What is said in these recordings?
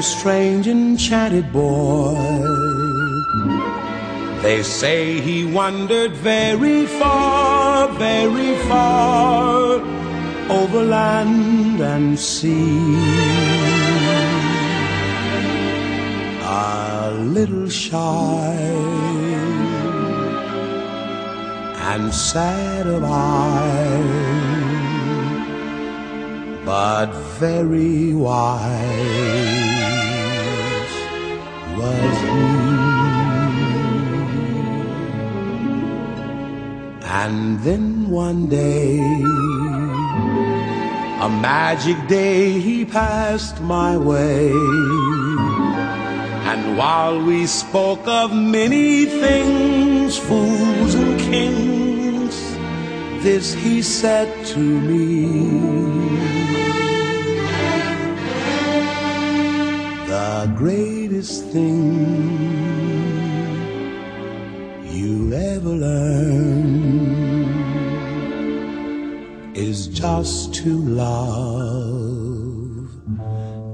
Very strange, enchanted boy. They say he wandered very far, very far over land and sea. A little shy and sad of eye but very wise And then one day, a magic day, he passed my way. And while we spoke of many things, fools and kings, this he said to me. The greatest thing you'll ever learn just to love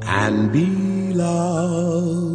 and be loved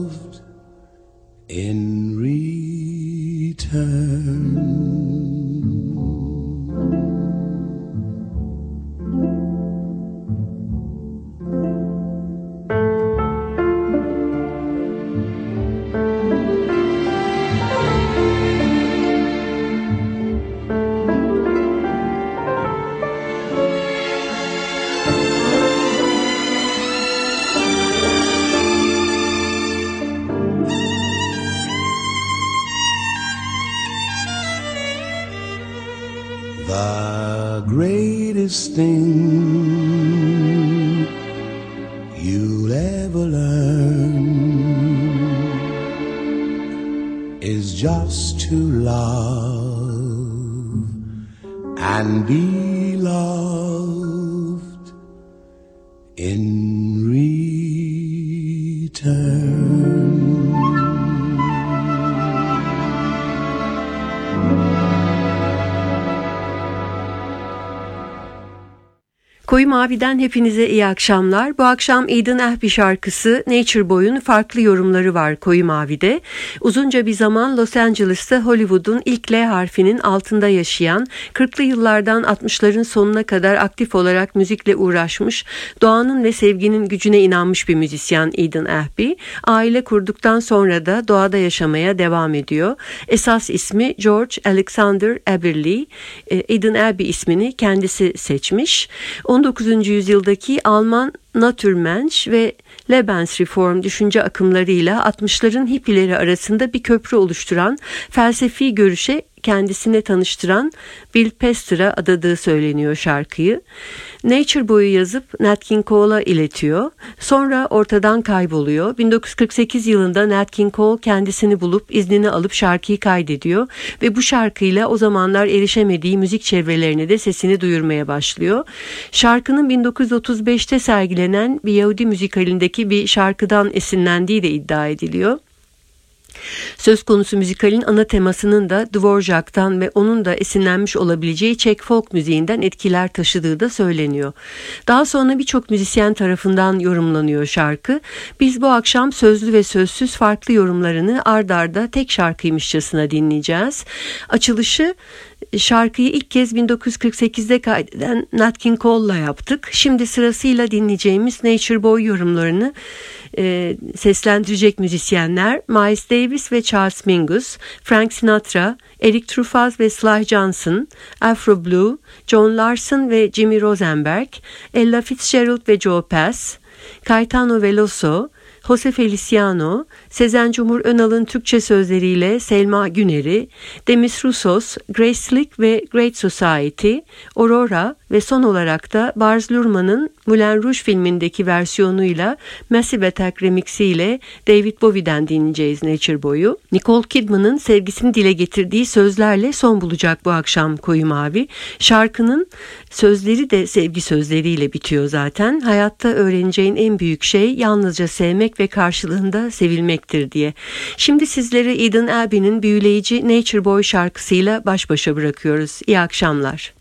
Mavi'den hepinize iyi akşamlar. Bu akşam Eden Ehbi şarkısı Nature Boy'un farklı yorumları var Koyu Mavi'de. Uzunca bir zaman Los Angeles'ta Hollywood'un ilk L harfinin altında yaşayan, 40'lı yıllardan 60'ların sonuna kadar aktif olarak müzikle uğraşmış, doğanın ve sevginin gücüne inanmış bir müzisyen Eden Ehbi. Aile kurduktan sonra da doğada yaşamaya devam ediyor. Esas ismi George Alexander Eberly. Eden Ehbi ismini kendisi seçmiş. 19. yüzyıldaki Alman Naturmensch ve Lebensreform düşünce akımlarıyla 60'ların hippileri arasında bir köprü oluşturan felsefi görüşe kendisine tanıştıran Bill Pester'a adadığı söyleniyor şarkıyı. Nature Boy'u yazıp Nat King Cole'a iletiyor. Sonra ortadan kayboluyor. 1948 yılında Nat King Cole kendisini bulup iznini alıp şarkıyı kaydediyor ve bu şarkıyla o zamanlar erişemediği müzik çevrelerine de sesini duyurmaya başlıyor. Şarkının 1935'te sergilenen bir Yahudi müzikalindeki bir şarkıdan esinlendiği de iddia ediliyor. Söz konusu müzikalin ana temasının da Dvorak'tan ve onun da esinlenmiş olabileceği Çek folk müziğinden etkiler taşıdığı da söyleniyor. Daha sonra birçok müzisyen tarafından yorumlanıyor şarkı. Biz bu akşam sözlü ve sözsüz farklı yorumlarını ard arda tek şarkıymışçasına dinleyeceğiz. Açılışı şarkıyı ilk kez 1948'de kaydeden Nat King Cole'la yaptık. Şimdi sırasıyla dinleyeceğimiz Nature Boy yorumlarını e, seslendirecek müzisyenler Miles Davis ve Charles Mingus, Frank Sinatra, Eric Truffaz ve Sly Johnson, Afro Blue, John Larson ve Jimmy Rosenberg, Ella Fitzgerald ve Joe Pass, Caetano Veloso, Jose Feliciano, Sezen Cumhur Önal'ın Türkçe sözleriyle Selma Güner'i, Demis Roussos, Grace Slick ve Great Society, Aurora ve son olarak da Bars Luhrmann'ın Moulin Rouge filmindeki versiyonuyla Massive Attack remixiyle David Bowie'den dinleyeceğiz Nature Boy'u. Nicole Kidman'ın sevgisini dile getirdiği sözlerle son bulacak bu akşam Koyu Mavi. Şarkının sözleri de sevgi sözleriyle bitiyor zaten. Hayatta öğreneceğin en büyük şey yalnızca sevmek ve karşılığında sevilmektir diye. Şimdi sizleri Eden Abbey'nin büyüleyici Nature Boy şarkısıyla baş başa bırakıyoruz. İyi akşamlar.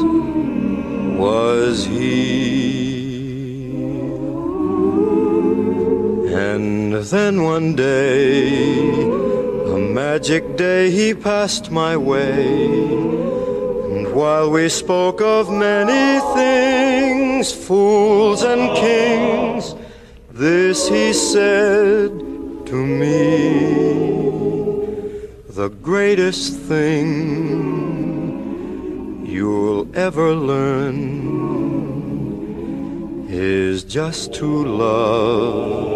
was he. And then one day, a magic day, he passed my way. And while we spoke of many things, fools and kings, this he said to me the greatest thing you'll ever learn is just to love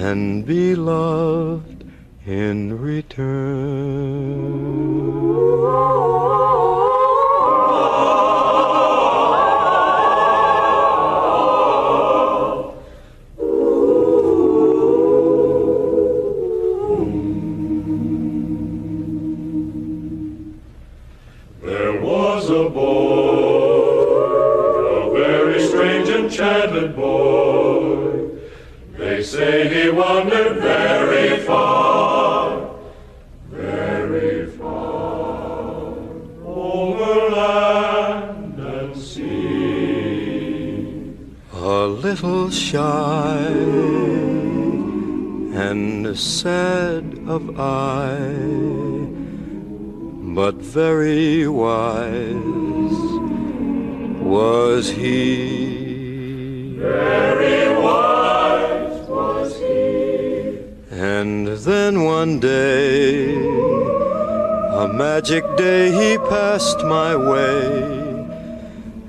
and be loved in return. Little shy and sad of eye, but very wise was he. Very wise was he. And then one day, a magic day, he passed my way.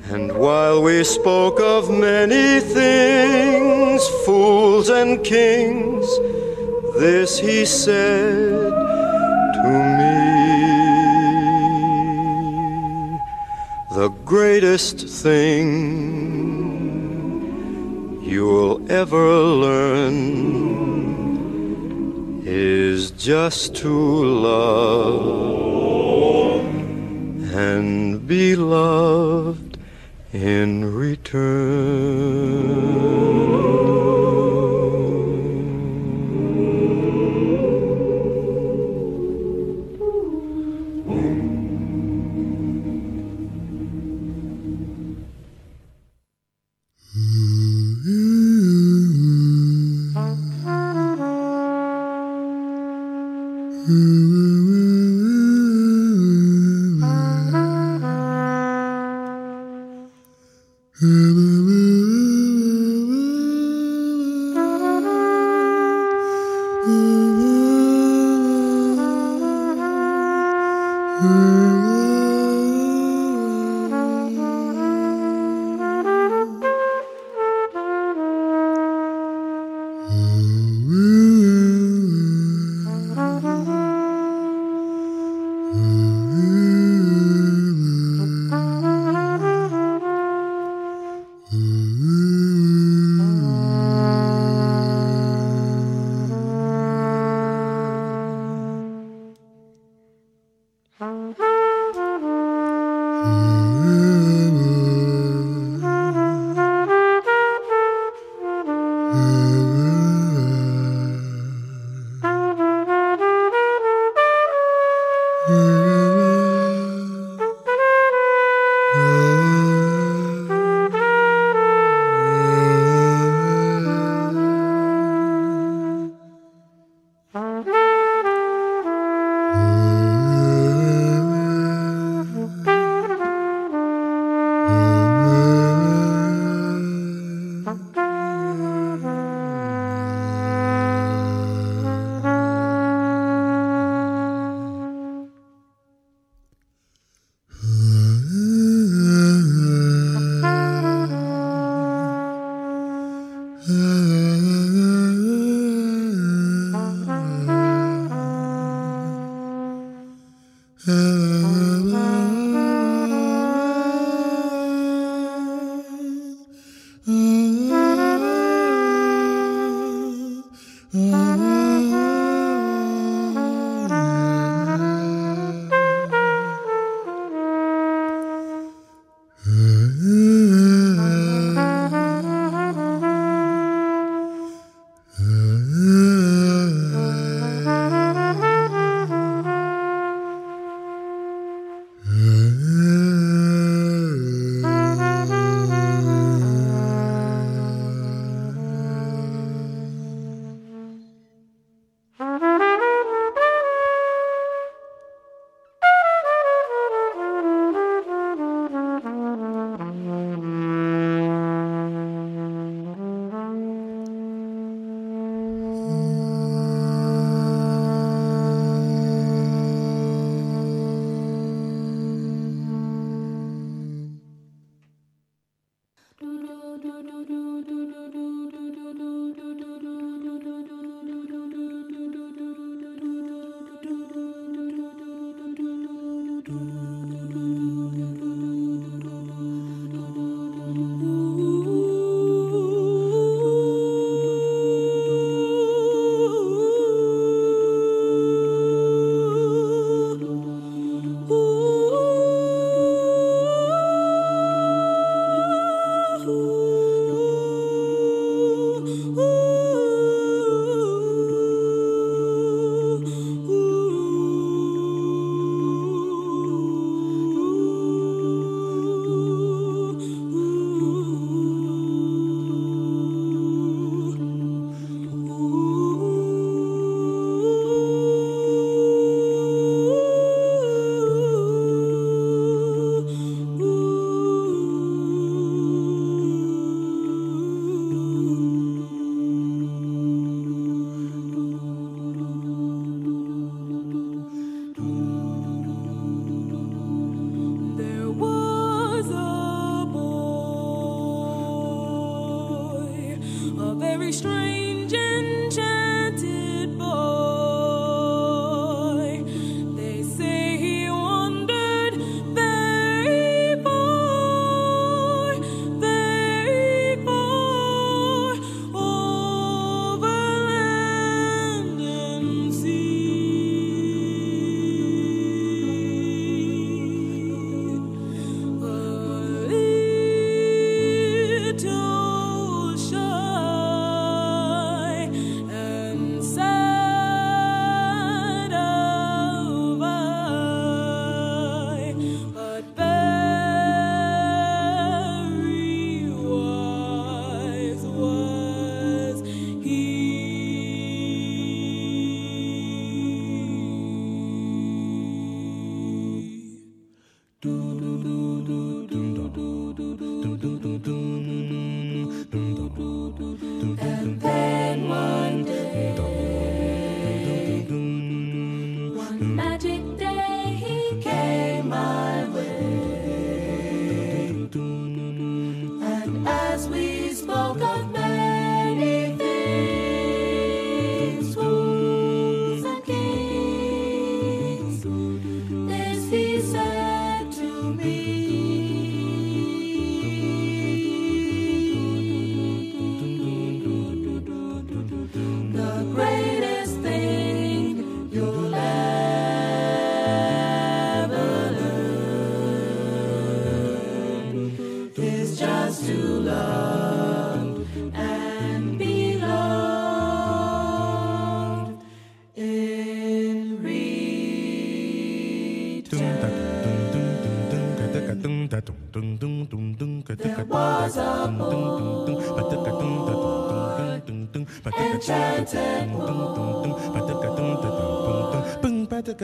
And while we spoke of many things, fools and kings, this he said to me. The greatest thing you'll ever learn is just to love and be loved Hmm.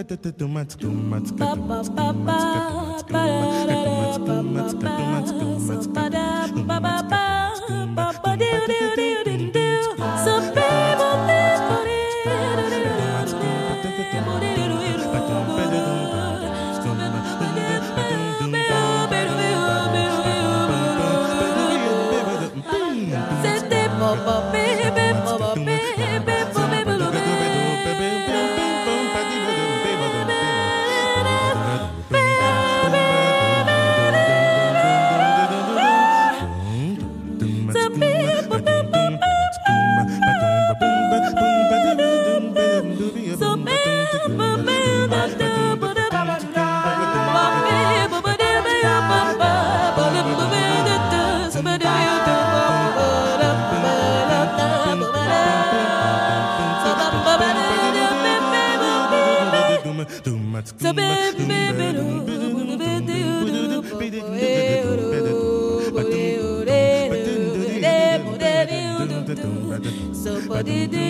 The And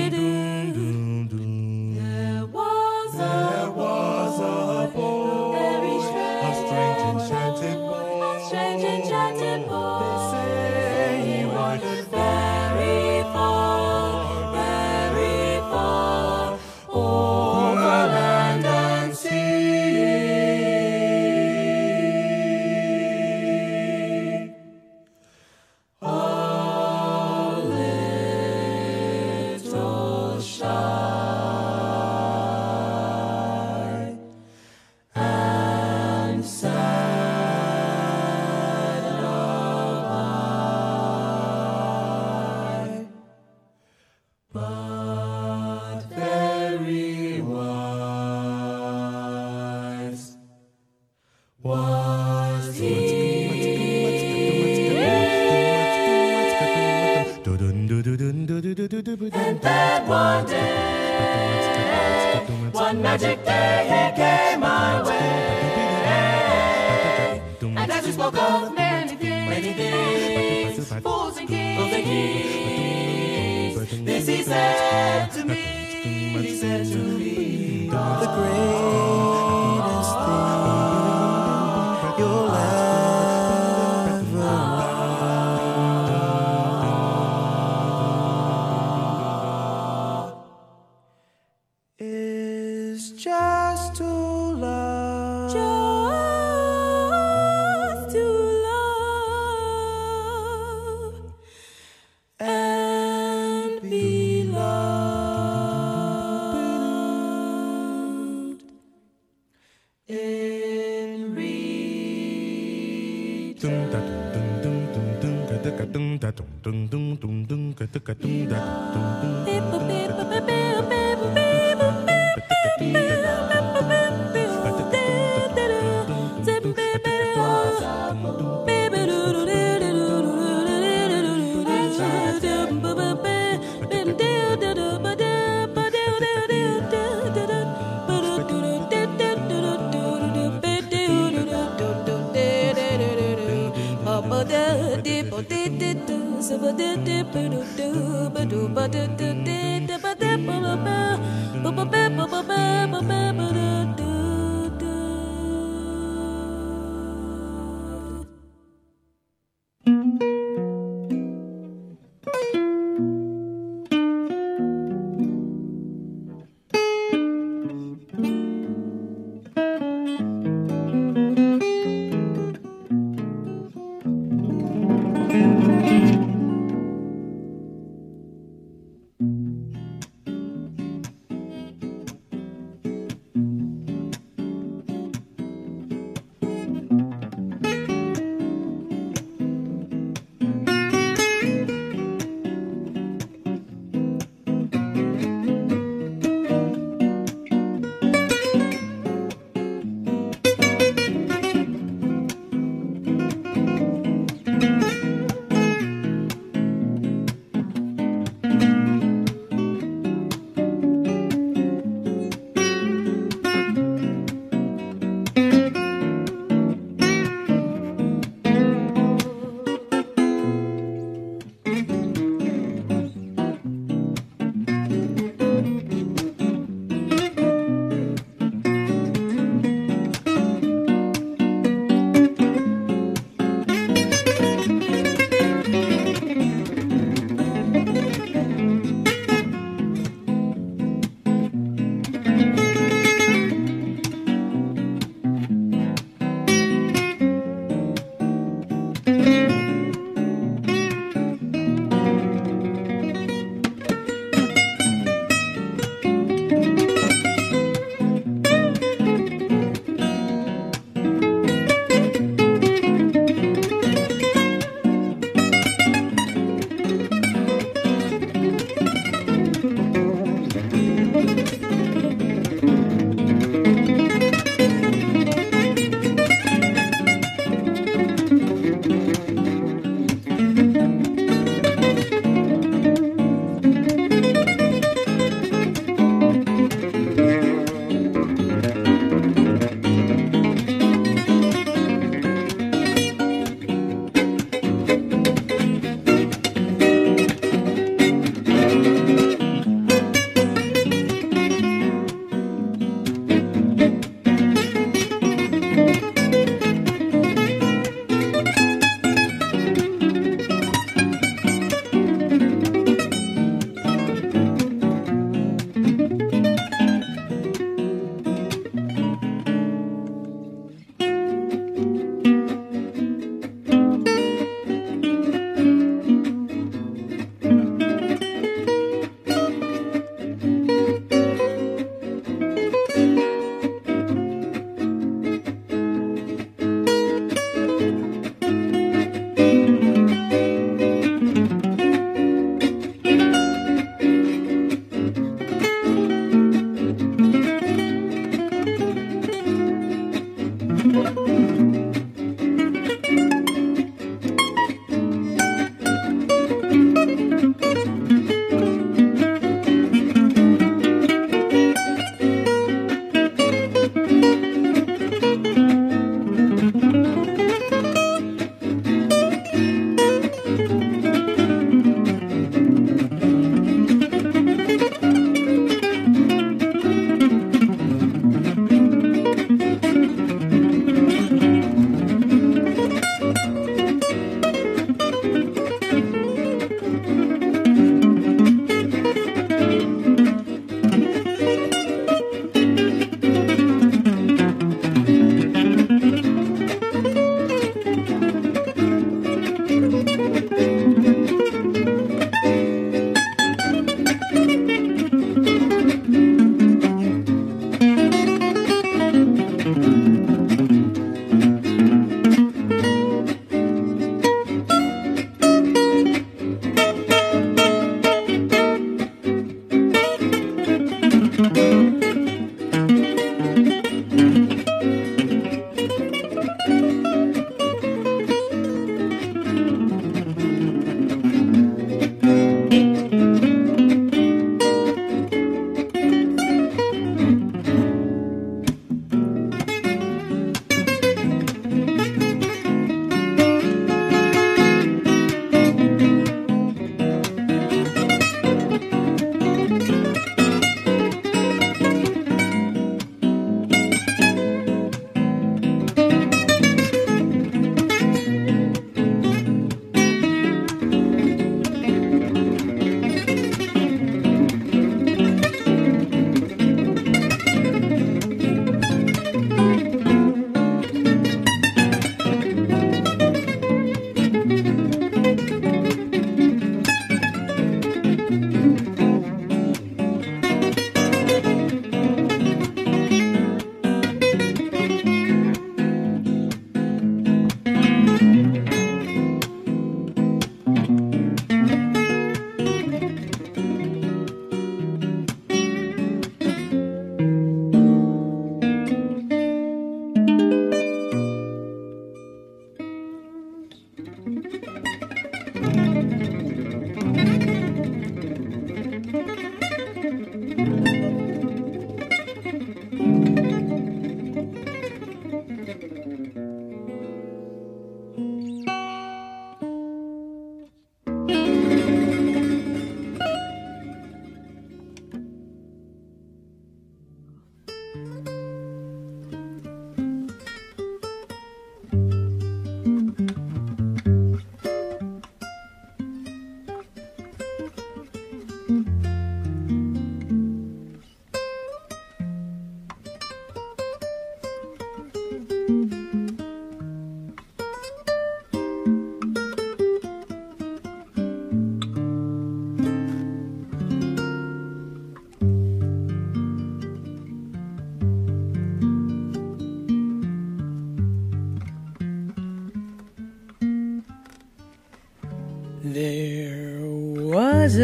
dun dun dun dun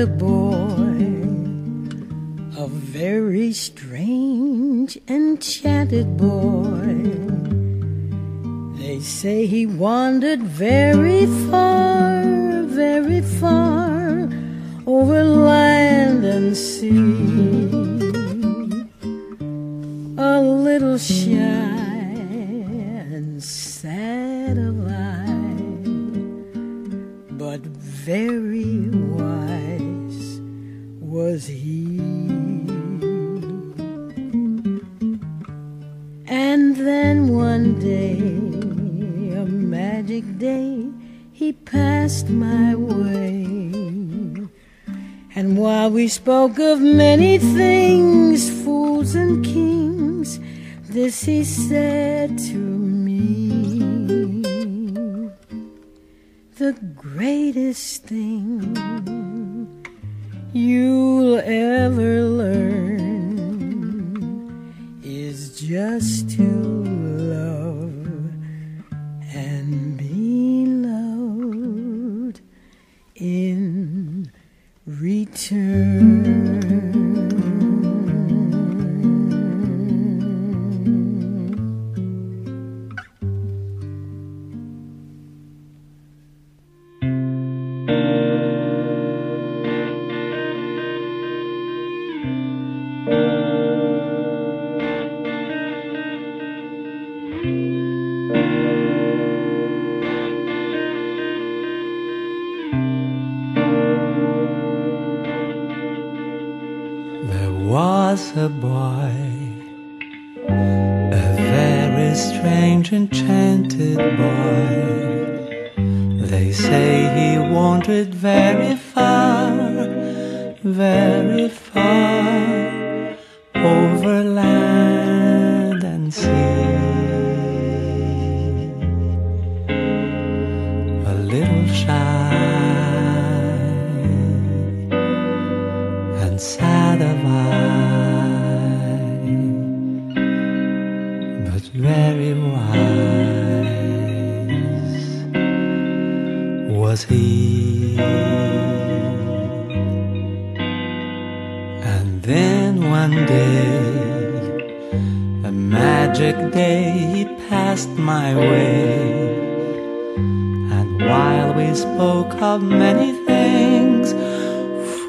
a boy, a very strange, enchanted boy. They say he wandered very spoke of many things, fools and kings, this he said to me. The greatest thing you'll ever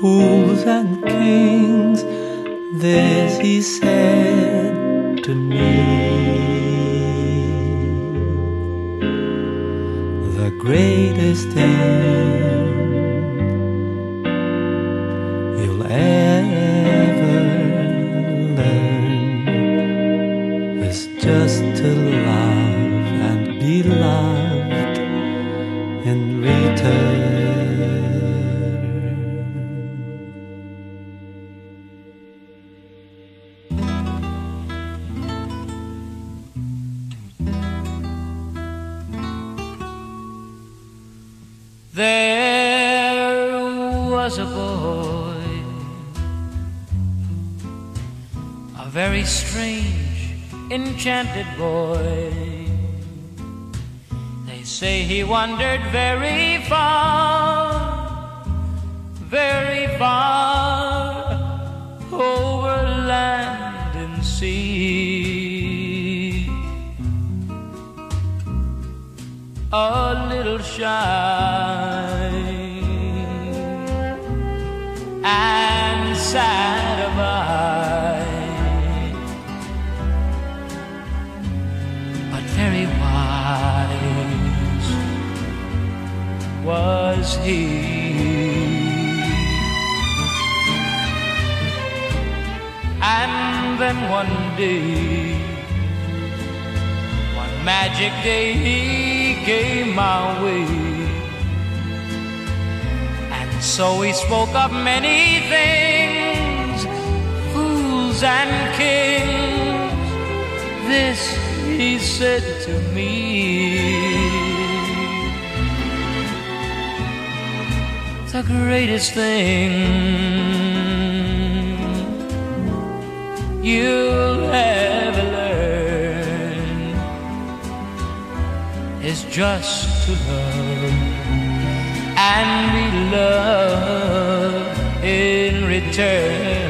fools and kings, this he said to me. The greatest thing you'll ever enchanted boy. They say he wandered very far, very far over land and sea. A little shy and he. And then one day, one magic day, he came my way. And so he spoke of many things, fools and kings. This he said to me. The greatest thing you'll ever learn is just to love and be loved in return.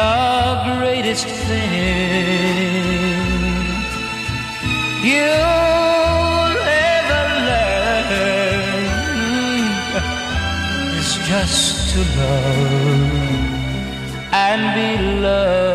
The greatest thing you'll ever learn is just to love and be loved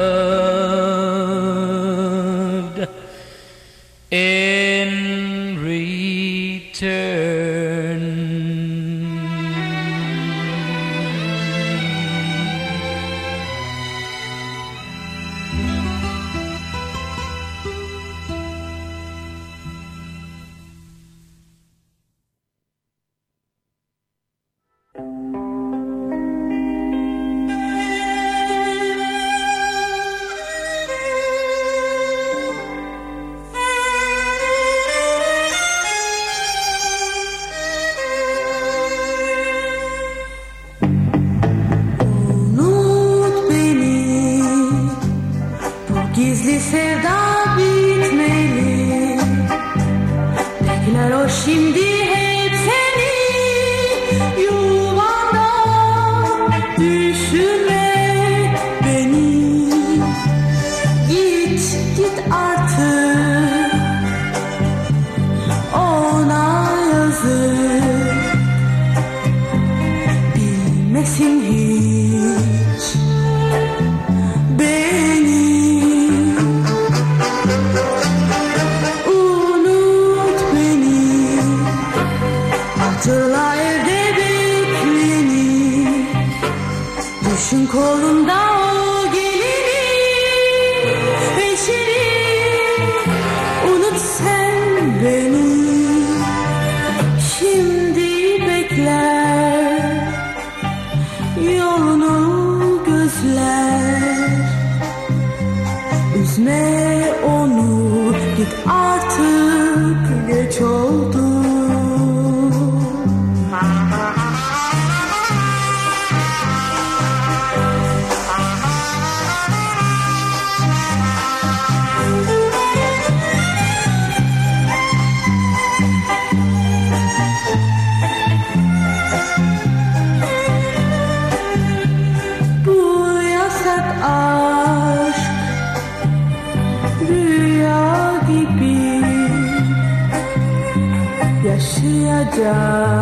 家。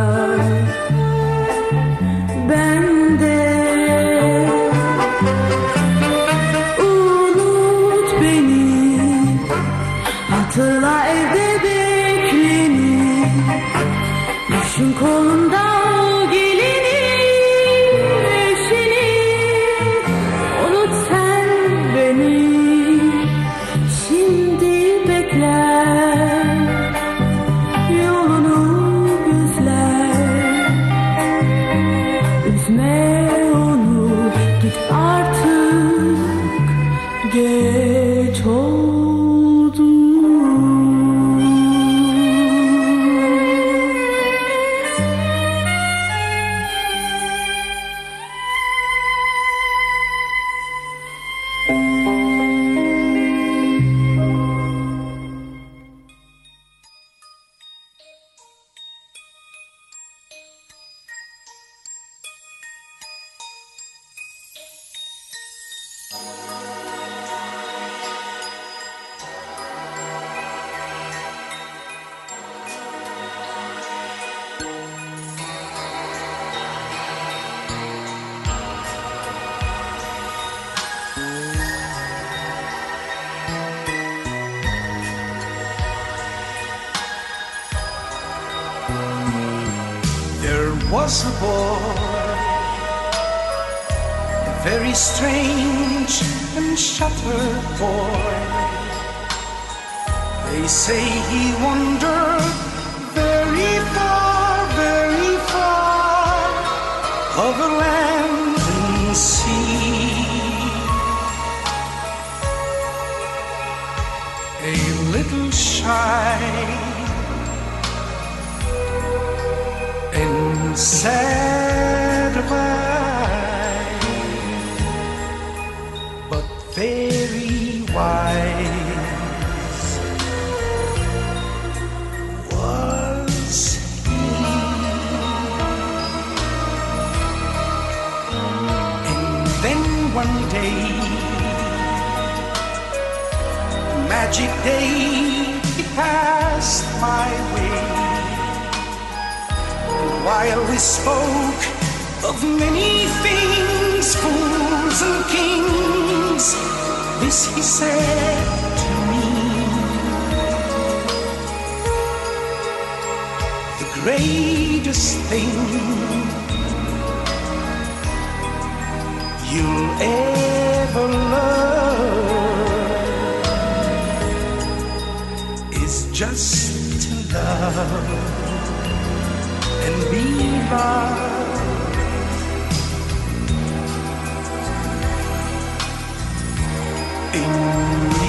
Boy. They say he wandered very far, very far over land and sea. A little shy and sad magic day, passed my way. While we spoke of many things, fools and kings, this he said to me. The greatest thing you'll ever just to love and be loved. In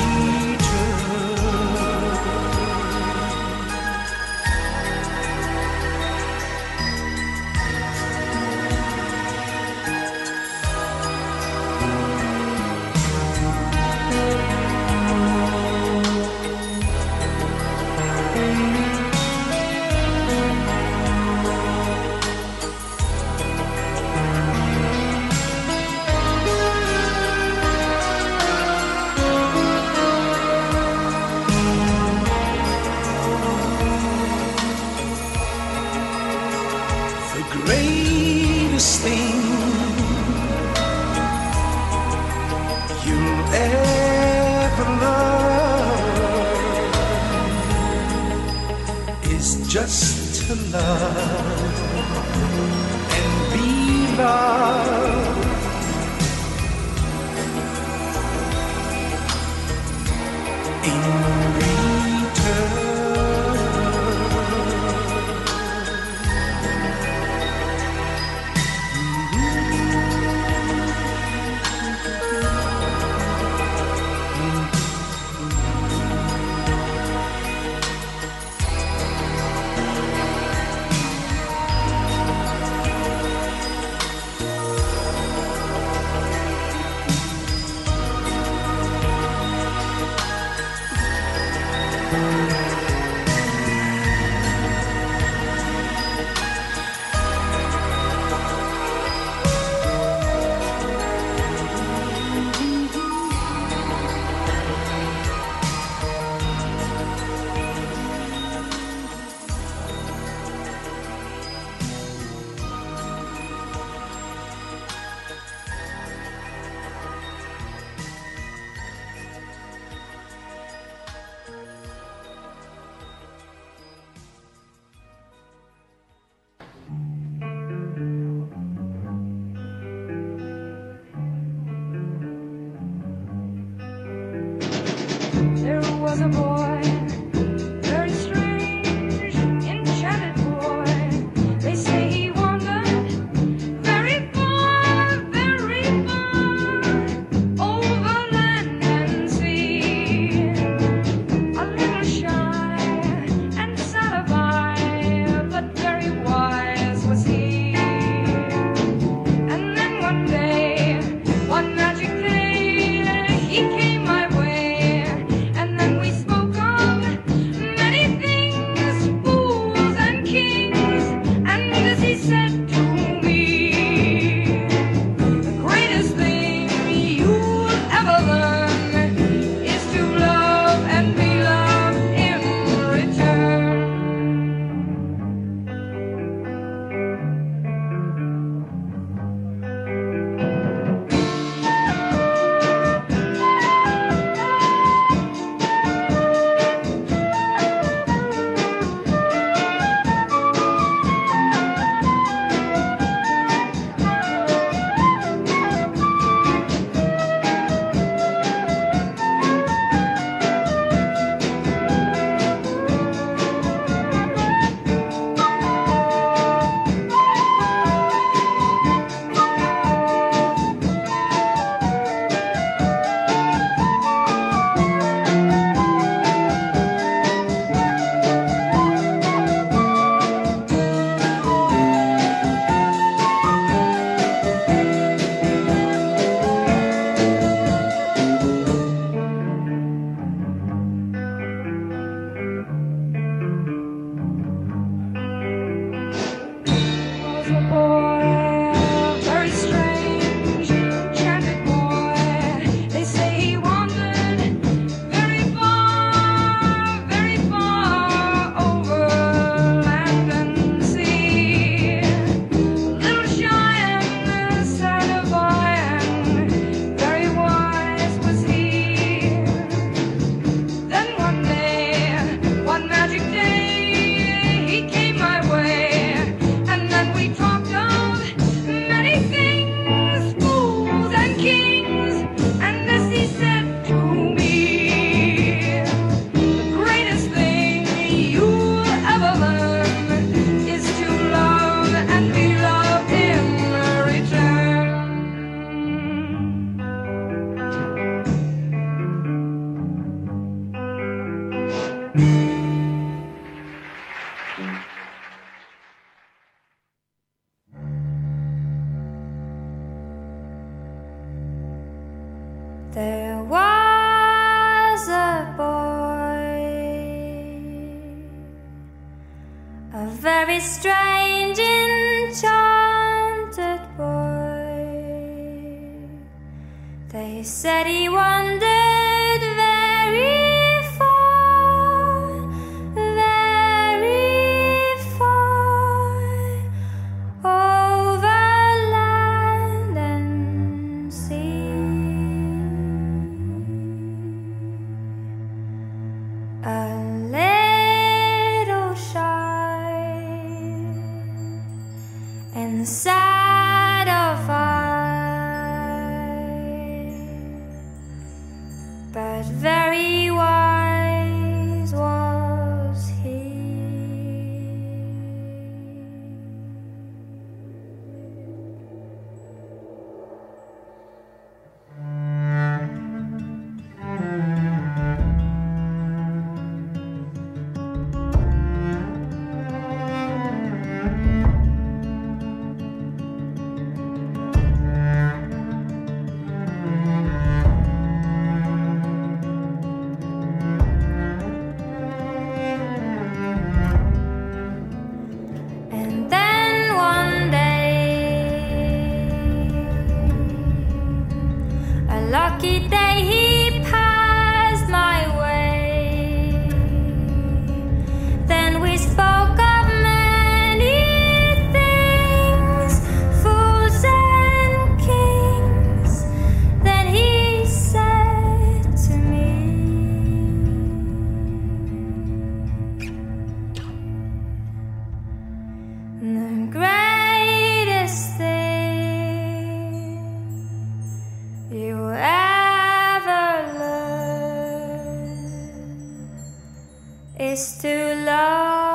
to love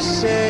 say